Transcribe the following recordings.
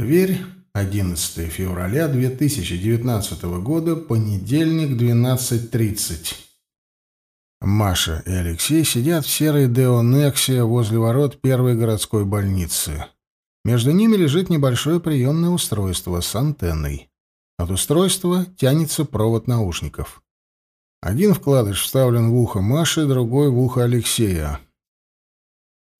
Тверь, 11 февраля 2019 года, понедельник, 12.30. Маша и Алексей сидят в серой Део Нексе возле ворот первой городской больницы. Между ними лежит небольшое приемное устройство с антенной. От устройства тянется провод наушников. Один вкладыш вставлен в ухо Маши, другой — в ухо Алексея.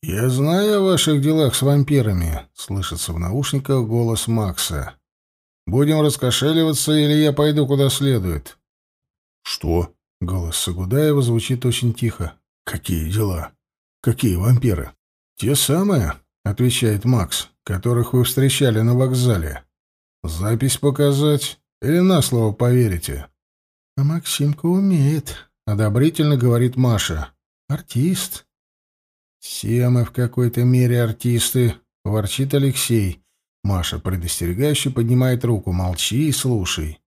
«Я знаю о ваших делах с вампирами», — слышится в наушниках голос Макса. «Будем раскошеливаться, или я пойду куда следует?» «Что?» — голос Сагудаева звучит очень тихо. «Какие дела? Какие вампиры?» «Те самые», — отвечает Макс, — «которых вы встречали на вокзале. Запись показать или на слово поверите?» «А Максимка умеет», — одобрительно говорит Маша. «Артист». «Все мы в какой-то мере артисты», — ворчит Алексей. Маша предостерегающе поднимает руку. «Молчи и слушай».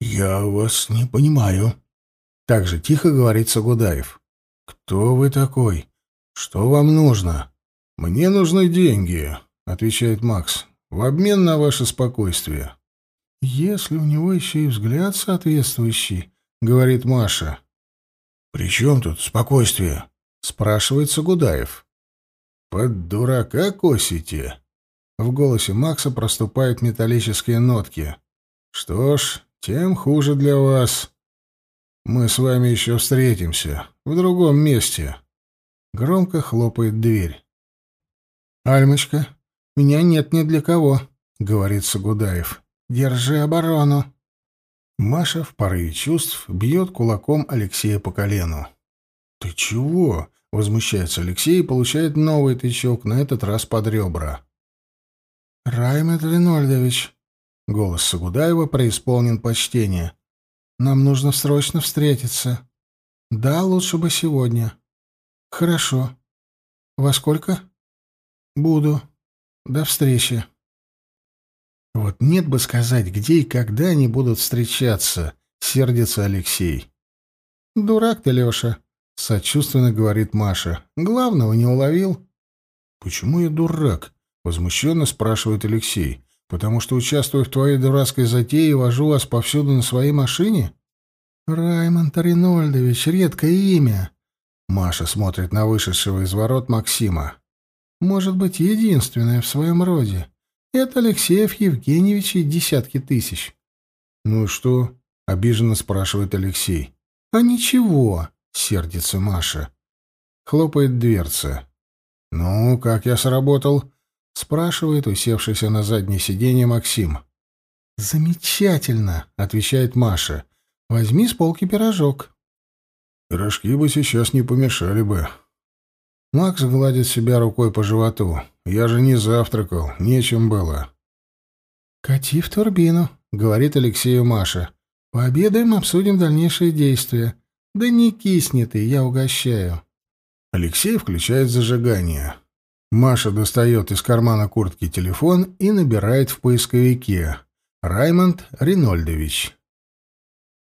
«Я вас не понимаю». Так же тихо говорит Сагудаев. «Кто вы такой? Что вам нужно?» «Мне нужны деньги», — отвечает Макс, — «в обмен на ваше спокойствие». «Если у него еще и взгляд соответствующий», — говорит Маша. «При чем тут спокойствие?» — спрашивает Сагудаев. «Под дурака косите?» В голосе Макса проступают металлические нотки. «Что ж, тем хуже для вас. Мы с вами еще встретимся. В другом месте». Громко хлопает дверь. «Альмочка, меня нет ни для кого», — говорит Сагудаев. «Держи оборону». Маша в порыве чувств бьет кулаком Алексея по колену. «Ты чего?» — возмущается Алексей и получает новый тычок, на этот раз под ребра. «Раймет Ринольдович», — голос Сагудаева преисполнен почтения, — «нам нужно срочно встретиться. Да, лучше бы сегодня. Хорошо. Во сколько?» «Буду. До встречи». Вот нет бы сказать, где и когда они будут встречаться, сердится Алексей. «Дурак ты, Леша», Сочувственно говорит Маша. Главного не уловил. Почему я дурак? Возмущенно спрашивает Алексей. Потому что участвую в твоей дурацкой затее и вожу вас повсюду на своей машине? Раймонд Аринольдович, редкое имя. Маша смотрит на вышедшего из ворот Максима. Может быть, единственное в своем роде. Это Алексеев Евгеньевич и десятки тысяч. Ну и что? Обиженно спрашивает Алексей. А ничего. — сердится Маша. Хлопает дверца. «Ну, как я сработал?» — спрашивает усевшийся на заднее сиденье Максим. «Замечательно!» — отвечает Маша. «Возьми с полки пирожок». «Пирожки бы сейчас не помешали бы». Макс гладит себя рукой по животу. «Я же не завтракал, нечем было». «Кати в турбину», — говорит Алексею Маша. «Пообедаем, обсудим дальнейшие действия. «Да не кисни ты, я угощаю». Алексей включает зажигание. Маша достает из кармана куртки телефон и набирает в поисковике. Раймонд Ринольдович.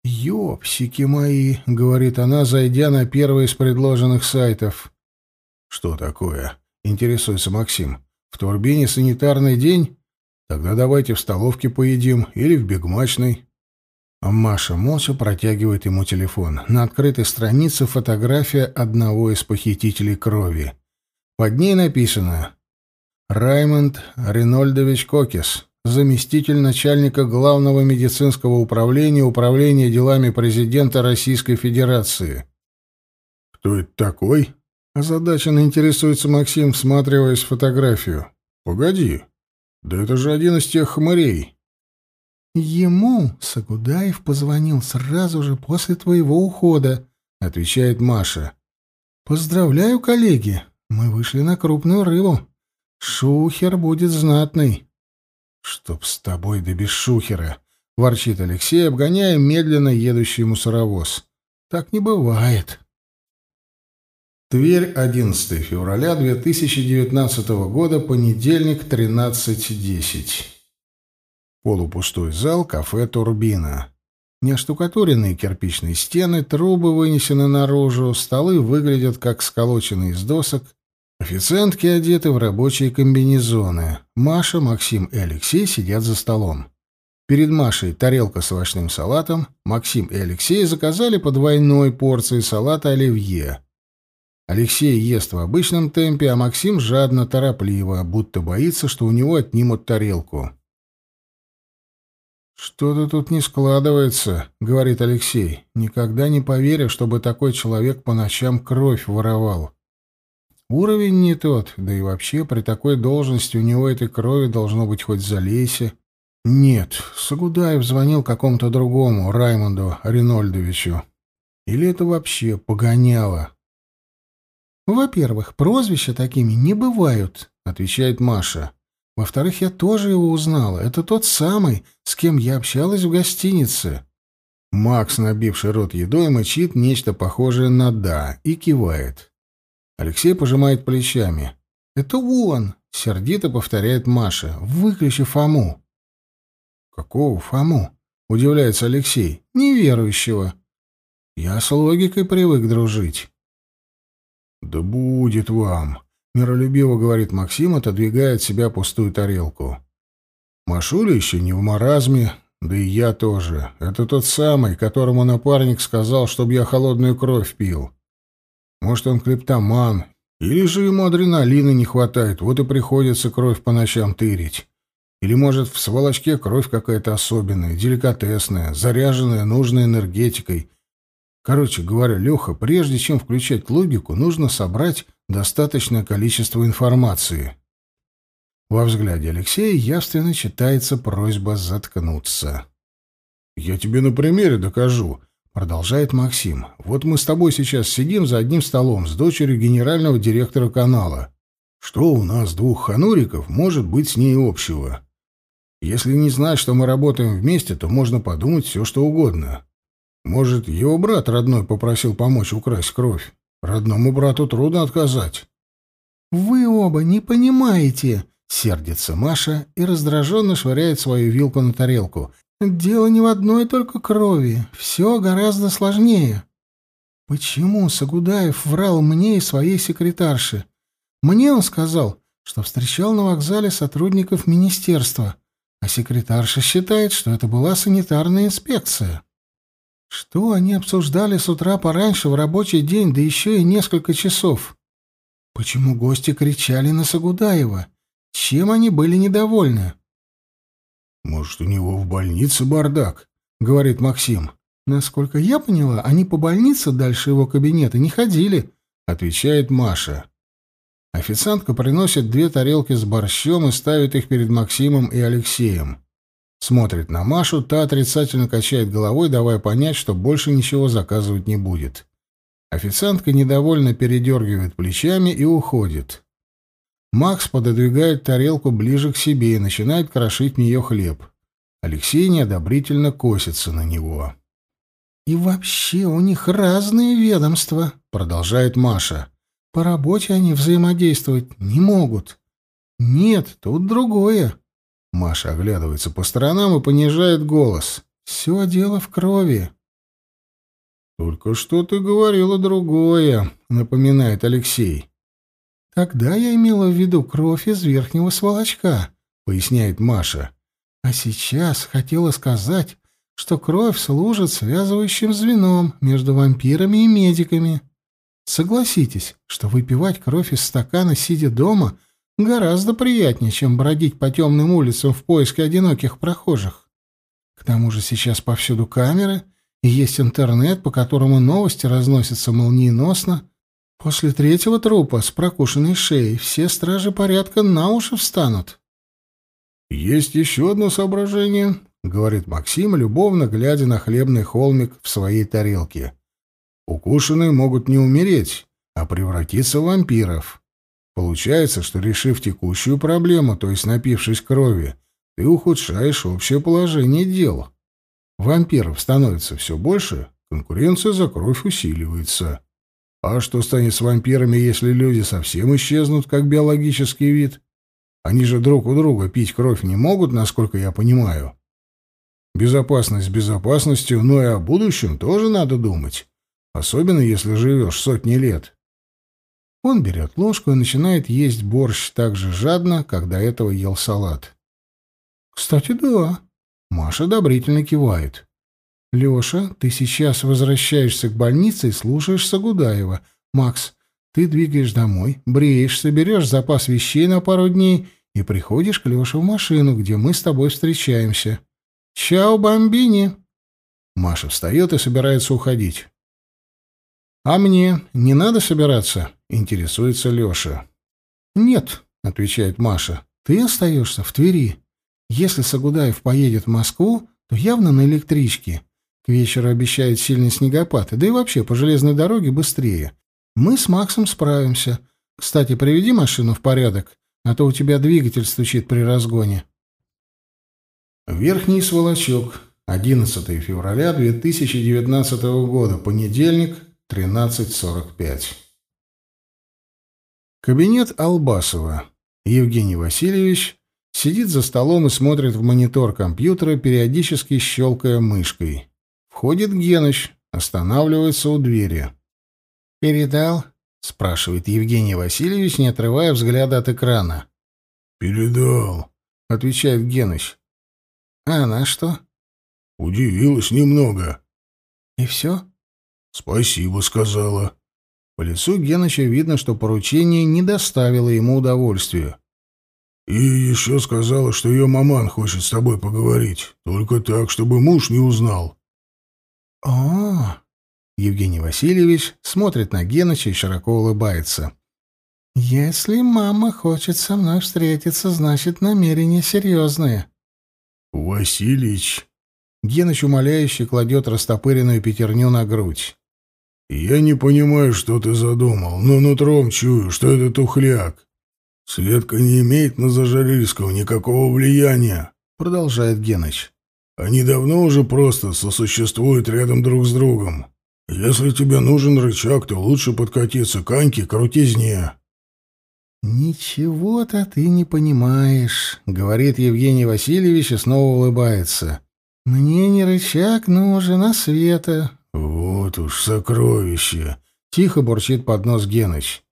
«Ёпсики мои», — говорит она, зайдя на первый из предложенных сайтов. «Что такое?» — интересуется Максим. «В турбине санитарный день? Тогда давайте в столовке поедим или в бигмачной». Маша молча протягивает ему телефон. На открытой странице фотография одного из похитителей крови. Под ней написано «Раймонд Ренольдович Кокис, заместитель начальника Главного медицинского управления Управления делами президента Российской Федерации». «Кто это такой?» Озадаченно интересуется Максим, всматриваясь в фотографию. «Погоди, да это же один из тех хмырей». «Ему Сагудаев позвонил сразу же после твоего ухода», — отвечает Маша. «Поздравляю, коллеги, мы вышли на крупную рыбу. Шухер будет знатный». «Чтоб с тобой да без шухера», — ворчит Алексей, обгоняя медленно едущий мусоровоз. «Так не бывает». Тверь, 11 февраля 2019 года, понедельник, 13.10. Полупустой зал кафе «Турбина». Неоштукатуренные кирпичные стены, трубы вынесены наружу, столы выглядят как сколоченные из досок Официантки одеты в рабочие комбинезоны. Маша, Максим и Алексей сидят за столом. Перед Машей тарелка с овощным салатом. Максим и Алексей заказали по двойной порции салата оливье. Алексей ест в обычном темпе, а Максим жадно, торопливо, будто боится, что у него отнимут тарелку. «Что-то тут не складывается», — говорит Алексей. «Никогда не поверю, чтобы такой человек по ночам кровь воровал. Уровень не тот, да и вообще при такой должности у него этой крови должно быть хоть залейся. Нет, Сагудаев звонил какому-то другому, Раймонду Ринольдовичу. Или это вообще погоняло?» «Во-первых, прозвища такими не бывают», — отвечает Маша. «Во-вторых, я тоже его узнала. Это тот самый, с кем я общалась в гостинице». Макс, набивший рот едой, мычит нечто похожее на «да» и кивает. Алексей пожимает плечами. «Это он!» — сердито повторяет Маша. «Выключи Фому!» «Какого Фому?» — удивляется Алексей. «Неверующего». «Я с логикой привык дружить». «Да будет вам!» — миролюбиво говорит Максим, отодвигая от себя пустую тарелку. «Машуля еще не в маразме, да и я тоже. Это тот самый, которому напарник сказал, чтобы я холодную кровь пил. Может, он клептоман, или же ему адреналина не хватает, вот и приходится кровь по ночам тырить. Или, может, в сволочке кровь какая-то особенная, деликатесная, заряженная нужной энергетикой, Короче говоря, Леха, прежде чем включать логику, нужно собрать достаточное количество информации. Во взгляде Алексея явственно читается просьба заткнуться. «Я тебе на примере докажу», — продолжает Максим. «Вот мы с тобой сейчас сидим за одним столом с дочерью генерального директора канала. Что у нас, двух хануриков, может быть с ней общего? Если не знать, что мы работаем вместе, то можно подумать все, что угодно. Может, его брат родной попросил помочь украсть кровь? Родному брату трудно отказать. «Вы оба не понимаете!» — сердится Маша и раздраженно швыряет свою вилку на тарелку. «Дело не в одной только крови. Все гораздо сложнее». «Почему Сагудаев врал мне и своей секретарше? Мне он сказал, что встречал на вокзале сотрудников министерства, а секретарша считает, что это была санитарная инспекция». Что они обсуждали с утра пораньше в рабочий день, да еще и несколько часов? Почему гости кричали на Сагудаева? Чем они были недовольны? «Может, у него в больнице бардак?» — говорит Максим. «Насколько я поняла, они по больнице дальше его кабинета не ходили», — отвечает Маша. Официантка приносит две тарелки с борщом и ставит их перед Максимом и Алексеем. Смотрит на Машу, та отрицательно качает головой, давая понять, что больше ничего заказывать не будет. Официантка недовольно передергивает плечами и уходит. Макс пододвигает тарелку ближе к себе и начинает крошить в нее хлеб. Алексей неодобрительно косится на него. «И вообще у них разные ведомства», — продолжает Маша. «По работе они взаимодействовать не могут». «Нет, тут другое. Маша оглядывается по сторонам и понижает голос. «Все дело в крови». «Только что ты говорила другое», — напоминает Алексей. «Тогда я имела в виду кровь из верхнего сволочка», — поясняет Маша. «А сейчас хотела сказать, что кровь служит связывающим звеном между вампирами и медиками. Согласитесь, что выпивать кровь из стакана, сидя дома, Гораздо приятнее, чем бродить по темным улицам в поиске одиноких прохожих. К тому же сейчас повсюду камеры, и есть интернет, по которому новости разносятся молниеносно. После третьего трупа с прокушенной шеей все стражи порядка на уши встанут. «Есть еще одно соображение», — говорит Максим, любовно глядя на хлебный холмик в своей тарелке. «Укушенные могут не умереть, а превратиться в вампиров. Получается, что решив текущую проблему, то есть напившись крови, ты ухудшаешь общее положение дел. Вампиров становится все больше, конкуренция за кровь усиливается. А что станет с вампирами, если люди совсем исчезнут, как биологический вид? Они же друг у друга пить кровь не могут, насколько я понимаю. Безопасность безопасностью, но и о будущем тоже надо думать. Особенно, если живешь сотни лет. Он берет ложку и начинает есть борщ так же жадно, как до этого ел салат. «Кстати, да». Маша одобрительно кивает. «Леша, ты сейчас возвращаешься к больнице и слушаешь Сагудаева. Макс, ты двигаешь домой, бреешься, берешь запас вещей на пару дней и приходишь к Леше в машину, где мы с тобой встречаемся. Чао, бомбини!» Маша встает и собирается уходить. «А мне не надо собираться?» — интересуется Леша. «Нет», — отвечает Маша, — «ты остаешься в Твери. Если Сагудаев поедет в Москву, то явно на электричке. К вечеру обещают сильный снегопад, да и вообще по железной дороге быстрее. Мы с Максом справимся. Кстати, приведи машину в порядок, а то у тебя двигатель стучит при разгоне». Верхний сволочок. 11 февраля 2019 года. Понедельник, 13.45. Кабинет Албасова. Евгений Васильевич сидит за столом и смотрит в монитор компьютера, периодически щелкая мышкой. Входит Геныч, останавливается у двери. «Передал?» — спрашивает Евгений Васильевич, не отрывая взгляда от экрана. «Передал», — отвечает Геныч. «А она что?» «Удивилась немного». «И все?» «Спасибо», — сказала. По лицу Геныча видно, что поручение не доставило ему удовольствия. «И еще сказала, что ее маман хочет с тобой поговорить. Только так, чтобы муж не узнал». «О-о-о!» Евгений Васильевич смотрит на Геныча и широко улыбается. «Если мама хочет со мной встретиться, значит, намерения серьезные». «Василич...» Геныч умоляюще кладет растопыренную пятерню на грудь. «Я не понимаю, что ты задумал, но нутром чую, что это тухляк. Светка не имеет на Зажарильского никакого влияния», — продолжает Геныч. «Они давно уже просто сосуществуют рядом друг с другом. Если тебе нужен рычаг, то лучше подкатиться к Аньке крутизне». «Ничего-то ты не понимаешь», — говорит Евгений Васильевич и снова улыбается. «Мне не рычаг нужен, а света. «Вот уж сокровище!» — тихо бурчит под нос Геныч.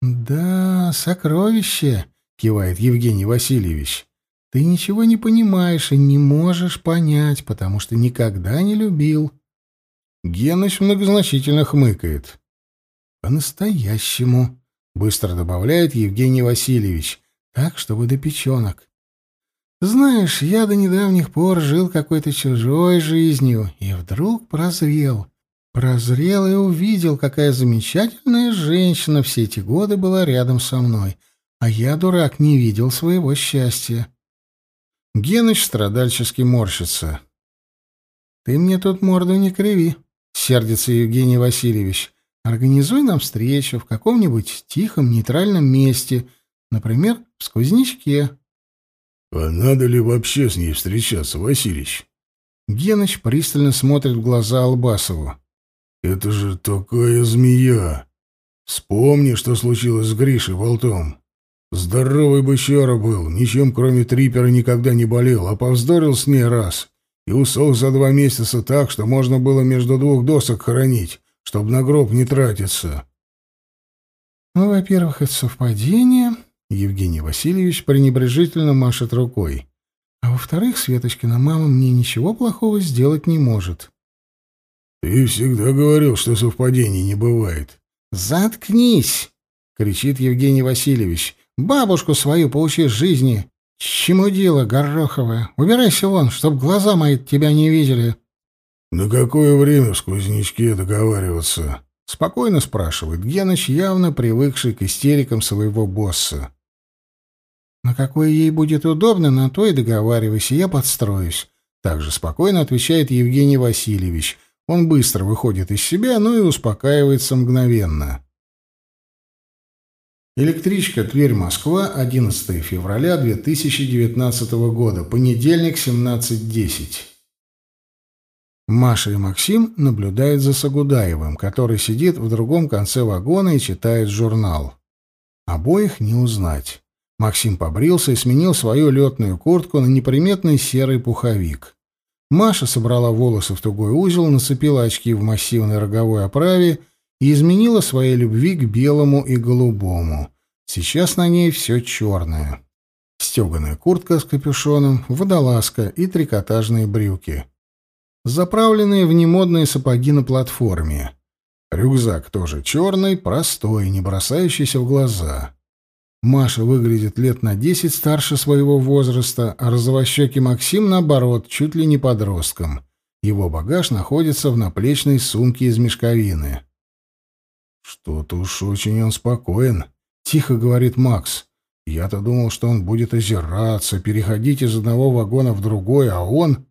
«Да, сокровище!» — кивает Евгений Васильевич. «Ты ничего не понимаешь и не можешь понять, потому что никогда не любил». Геныч многозначительно хмыкает. «По-настоящему», — быстро добавляет Евгений Васильевич, так, чтобы до печенок. Знаешь, я до недавних пор жил какой-то чужой жизнью, и вдруг прозрел. Прозрел и увидел, какая замечательная женщина все эти годы была рядом со мной, а я, дурак, не видел своего счастья. Геныч страдальчески морщится. «Ты мне тут морду не криви», — сердится Евгений Васильевич. «Организуй нам встречу в каком-нибудь тихом, нейтральном месте, например, в сквознячке». «А надо ли вообще с ней встречаться, Васильич?» Геныч пристально смотрит в глаза Албасову. «Это же такая змея! Вспомни, что случилось с Гришей Болтом. Здоровый бычара был, ничем кроме трипера никогда не болел, а повздорил с ней раз и усох за два месяца так, что можно было между двух досок хоронить, чтобы на гроб не тратиться». «Ну, во-первых, это совпадение», Евгений Васильевич пренебрежительно машет рукой. А во-вторых, Светочкина мама мне ничего плохого сделать не может. Ты всегда говорил, что совпадений не бывает. Заткнись, кричит Евгений Васильевич. Бабушку свою поучи жизни. Чему дело, Гороховая? Убирайся вон, чтоб глаза мои тебя не видели. На какое время в сквознячке договариваться? Спокойно спрашивает Геныч, явно привыкший к истерикам своего босса. На какое ей будет удобно, на то и договаривайся, я подстроюсь. Также спокойно отвечает Евгений Васильевич. Он быстро выходит из себя, но и успокаивается мгновенно. Электричка Тверь-Москва, 11 февраля 2019 года, понедельник, 17.10. Маша и Максим наблюдают за Сагудаевым, который сидит в другом конце вагона и читает журнал. Обоих не узнать. Максим побрился и сменил свою летную куртку на неприметный серый пуховик. Маша собрала волосы в тугой узел, нацепила очки в массивной роговой оправе и изменила своей любви к белому и голубому. Сейчас на ней все черное. Стеганая куртка с капюшоном, водолазка и трикотажные брюки. Заправленные в немодные сапоги на платформе. Рюкзак тоже черный, простой, не бросающийся в глаза. Маша выглядит лет на десять старше своего возраста, а розовощекий Максим, наоборот, чуть ли не подростком. Его багаж находится в наплечной сумке из мешковины. «Что-то уж очень он спокоен», — тихо говорит Макс. «Я-то думал, что он будет озираться, переходить из одного вагона в другой, а он...»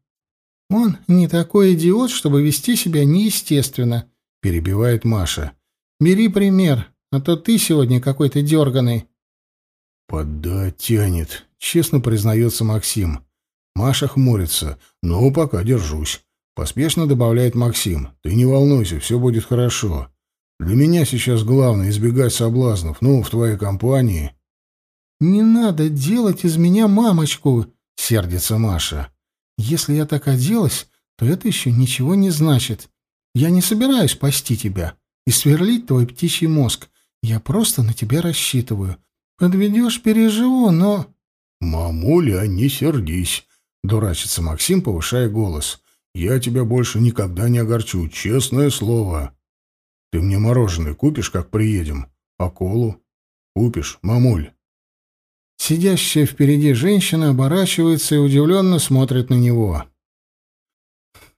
«Он не такой идиот, чтобы вести себя неестественно», — перебивает Маша. «Бери пример, а то ты сегодня какой-то дерганый». «Поддать тянет», — честно признается Максим. Маша хмурится. «Ну, пока держусь». Поспешно добавляет Максим. «Ты не волнуйся, все будет хорошо. Для меня сейчас главное избегать соблазнов. Ну, в твоей компании». «Не надо делать из меня мамочку», — сердится Маша. «Если я так оделась, то это еще ничего не значит. Я не собираюсь спасти тебя и сверлить твой птичий мозг. Я просто на тебя рассчитываю. Подведешь, переживу, но...» «Мамуля, не сердись», — дурачится Максим, повышая голос. «Я тебя больше никогда не огорчу, честное слово. Ты мне мороженое купишь, как приедем? А колу? Купишь, мамуль?» Сидящая впереди женщина оборачивается и удивленно смотрит на него.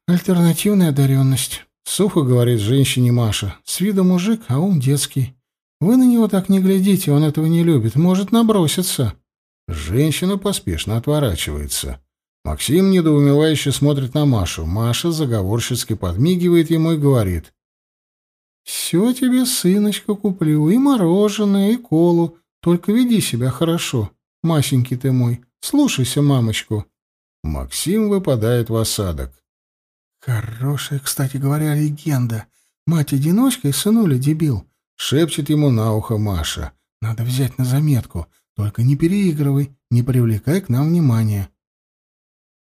«Альтернативная одаренность», — сухо говорит женщине Маша. «С виду мужик, а ум детский. Вы на него так не глядите, он этого не любит, может наброситься. Женщина поспешно отворачивается. Максим недоумевающе смотрит на Машу. Маша заговорщицки подмигивает ему и говорит. «Все тебе, сыночка, куплю, и мороженое, и колу. Только веди себя хорошо, Масенький ты мой. Слушайся мамочку». Максим выпадает в осадок. «Хорошая, кстати говоря, легенда. Мать-одиночка и сынуля дебил. Шепчет ему на ухо Маша. «Надо взять на заметку. Только не переигрывай, не привлекай к нам внимания».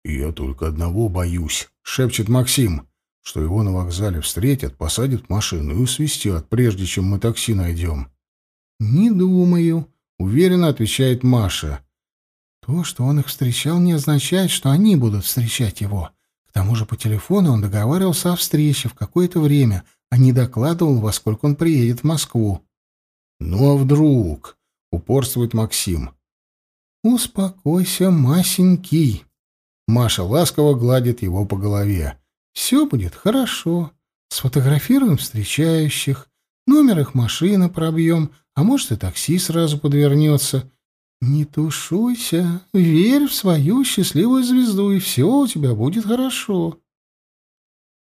«Я только одного боюсь», — шепчет Максим, «что его на вокзале встретят, посадят в машину и усвистят, прежде чем мы такси найдем». «Не думаю», — уверенно отвечает Маша. «То, что он их встречал, не означает, что они будут встречать его. К тому же по телефону он договаривался о встрече в какое-то время, а не докладывал, во сколько он приедет в Москву. «Ну а вдруг?» — упорствует Максим. «Успокойся, масенький». Маша ласково гладит его по голове. «Все будет хорошо. Сфотографируем встречающих, номер их машины пробьем, а может и такси сразу подвернется. Не тушуйся, верь в свою счастливую звезду, и все у тебя будет хорошо».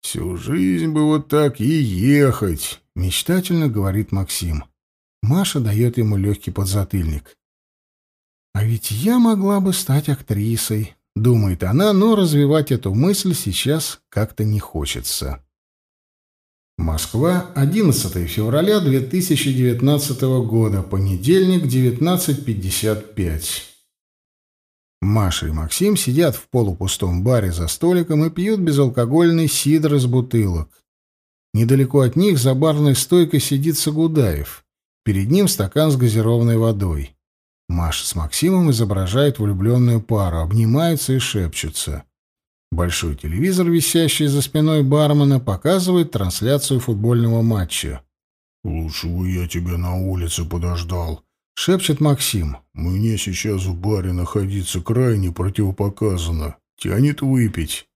«Всю жизнь бы вот так и ехать», — мечтательно говорит Максим. Маша дает ему легкий подзатыльник. «А ведь я могла бы стать актрисой», — думает она, но развивать эту мысль сейчас как-то не хочется. Москва, 11 февраля 2019 года, понедельник, 19.55. Маша и Максим сидят в полупустом баре за столиком и пьют безалкогольный сидр из бутылок. Недалеко от них за барной стойкой сидит Сагудаев. Перед ним стакан с газированной водой. Маша с Максимом изображают влюбленную пару, обнимаются и шепчутся. Большой телевизор, висящий за спиной бармена, показывает трансляцию футбольного матча. «Лучше бы я тебя на улице подождал», шепчет Максим. «Мне сейчас в баре находиться крайне противопоказано. Тянет выпить».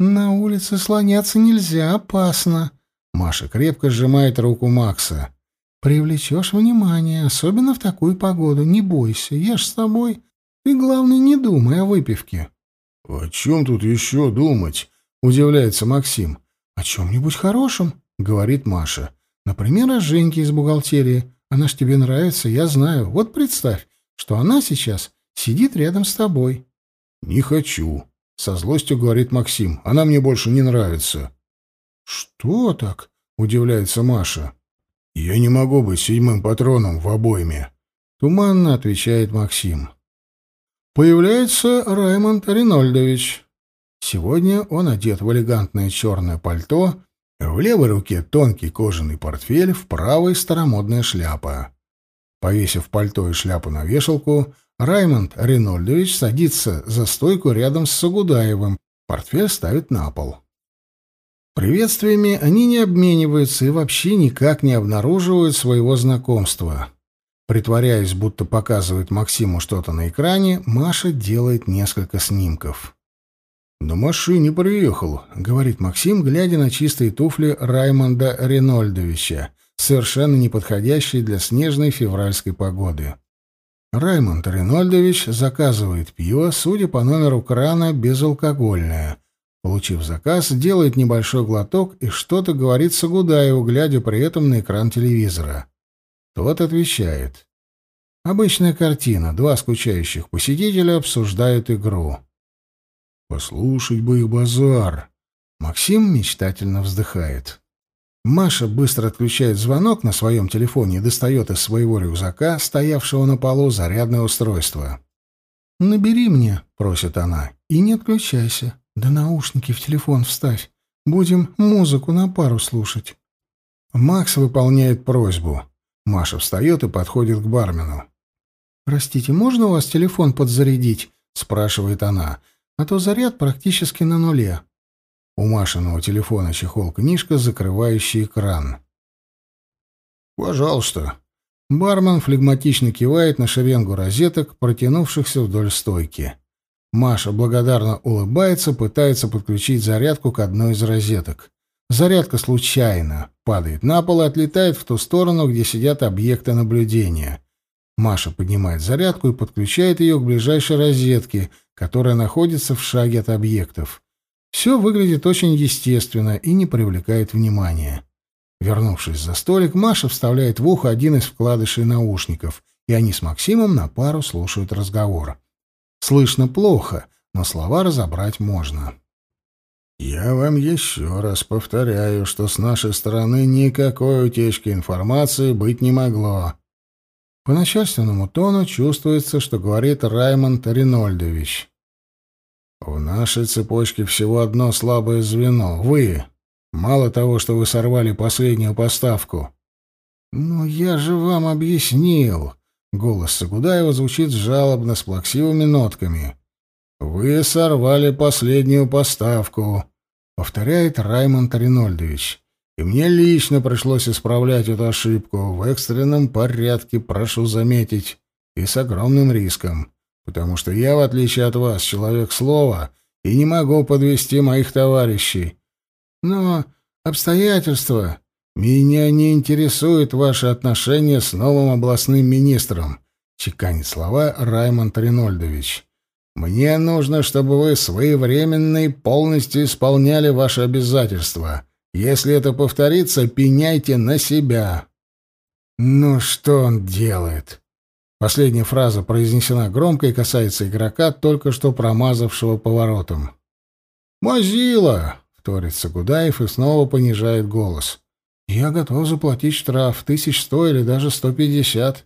«На улице слоняться нельзя, опасно». Маша крепко сжимает руку Макса. «Привлечешь внимание, особенно в такую погоду. Не бойся, я ж с тобой. Ты, главное, не думай о выпивке». «О чем тут еще думать?» — удивляется Максим. «О чем-нибудь хорошем», — говорит Маша. «Например, о Женьке из бухгалтерии. Она ж тебе нравится, я знаю. Вот представь, что она сейчас сидит рядом с тобой. Не хочу, со злостью говорит Максим. Она мне больше не нравится. Что так? удивляется Маша. Я не могу быть седьмым патроном в обойме, туманно отвечает Максим. Появляется Раймонд Ринольдович. Сегодня он одет в элегантное черное пальто В левой руке тонкий кожаный портфель, в правой старомодная шляпа. Повесив пальто и шляпу на вешалку, Раймонд Ренольдович садится за стойку рядом с Сагудаевым, портфель ставит на пол. Приветствиями они не обмениваются и вообще никак не обнаруживают своего знакомства. Притворяясь, будто показывает Максиму что-то на экране, Маша делает несколько снимков. «На машине приехал», — говорит Максим, глядя на чистые туфли Раймонда Ренольдовича, совершенно неподходящие для снежной февральской погоды. Раймонд Ренольдович заказывает пиво, судя по номеру крана, безалкогольное. Получив заказ, делает небольшой глоток и что-то говорит Сагудаеву, глядя при этом на экран телевизора. Тот отвечает. Обычная картина. Два скучающих посетителя обсуждают игру. Послушать бы их базар. Максим мечтательно вздыхает. Маша быстро отключает звонок на своем телефоне и достает из своего рюкзака, стоявшего на полу, зарядное устройство. «Набери мне», — просит она, — «и не отключайся. Да наушники в телефон вставь. Будем музыку на пару слушать». Макс выполняет просьбу. Маша встает и подходит к бармену. «Простите, можно у вас телефон подзарядить?» — спрашивает она а то заряд практически на нуле. У Машиного телефона чехол-книжка, закрывающий экран. «Пожалуйста». Бармен флегматично кивает на шеренгу розеток, протянувшихся вдоль стойки. Маша благодарно улыбается, пытается подключить зарядку к одной из розеток. Зарядка случайно падает на пол и отлетает в ту сторону, где сидят объекты наблюдения. Маша поднимает зарядку и подключает ее к ближайшей розетке, которая находится в шаге от объектов. Все выглядит очень естественно и не привлекает внимания. Вернувшись за столик, Маша вставляет в ухо один из вкладышей наушников, и они с Максимом на пару слушают разговор. Слышно плохо, но слова разобрать можно. «Я вам еще раз повторяю, что с нашей стороны никакой утечки информации быть не могло. По начальственному тону чувствуется, что говорит Раймонд Ринольдович. «В нашей цепочке всего одно слабое звено — вы. Мало того, что вы сорвали последнюю поставку». «Ну, я же вам объяснил». Голос Сагудаева звучит жалобно, с плаксивыми нотками. «Вы сорвали последнюю поставку», — повторяет Раймонд Ринольдович и мне лично пришлось исправлять эту ошибку в экстренном порядке, прошу заметить, и с огромным риском, потому что я, в отличие от вас, человек слова и не могу подвести моих товарищей. Но обстоятельства... Меня не интересует ваше отношение с новым областным министром, чеканит слова Раймонд Ринольдович. Мне нужно, чтобы вы своевременно и полностью исполняли ваши обязательства. Если это повторится, пеняйте на себя. Ну что он делает? Последняя фраза произнесена громко и касается игрока, только что промазавшего поворотом. «Мазила!» — вторит Сагудаев и снова понижает голос. «Я готов заплатить штраф, тысяч сто или даже сто пятьдесят».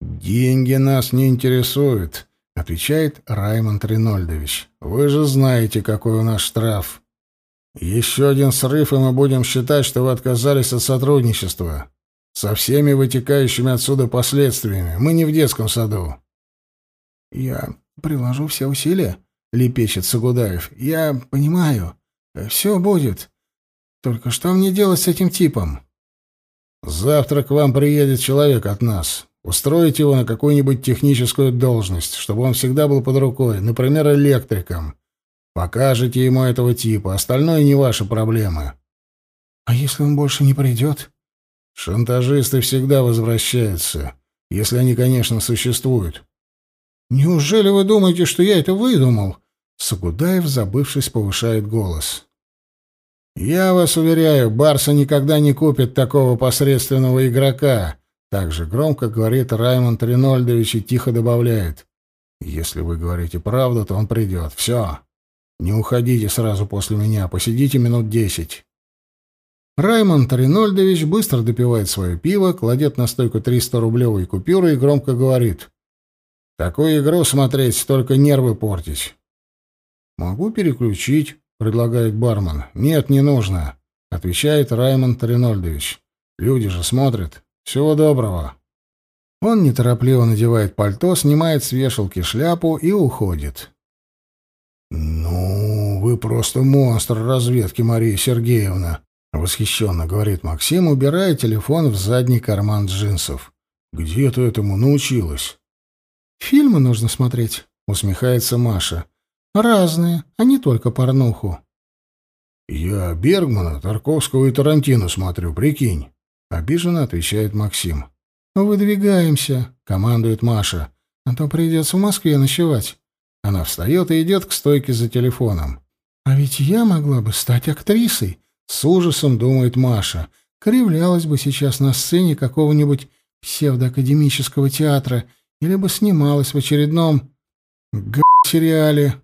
«Деньги нас не интересуют», — отвечает Раймонд Ринольдович. «Вы же знаете, какой у нас штраф». Еще один срыв, и мы будем считать, что вы отказались от сотрудничества. Со всеми вытекающими отсюда последствиями. Мы не в детском саду. Я приложу все усилия, лепечет Сагудаев. Я понимаю. Все будет. Только что мне делать с этим типом? Завтра к вам приедет человек от нас. Устроить его на какую-нибудь техническую должность, чтобы он всегда был под рукой, например, электриком. Покажете ему этого типа, остальное не ваши проблемы. А если он больше не придет? Шантажисты всегда возвращаются, если они, конечно, существуют. Неужели вы думаете, что я это выдумал? Сагудаев, забывшись, повышает голос. Я вас уверяю, Барса никогда не купит такого посредственного игрока. Так же громко говорит Раймонд Ринольдович и тихо добавляет. Если вы говорите правду, то он придет. Все. Не уходите сразу после меня, посидите минут десять. Раймонд Ринольдович быстро допивает свое пиво, кладет на стойку 300-рублевые купюры и громко говорит. «Такую игру смотреть, только нервы портить». «Могу переключить», — предлагает бармен. «Нет, не нужно», — отвечает Раймонд Ринольдович. Люди же смотрят. Всего доброго. Он неторопливо надевает пальто, снимает с вешалки шляпу и уходит. «Ну, вы просто монстр разведки, Мария Сергеевна», — восхищенно говорит Максим, убирая телефон в задний карман джинсов. «Где ты этому научилась?» «Фильмы нужно смотреть», — усмехается Маша. «Разные, а не только порнуху». «Я Бергмана, Тарковского и Тарантино смотрю, прикинь», — обиженно отвечает Максим. «Выдвигаемся», — командует Маша. «А то придется в Москве ночевать». Она встает и идет к стойке за телефоном. «А ведь я могла бы стать актрисой», — с ужасом думает Маша. «Кривлялась бы сейчас на сцене какого-нибудь псевдоакадемического театра или бы снималась в очередном г***сериале.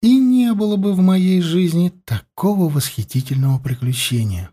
И не было бы в моей жизни такого восхитительного приключения».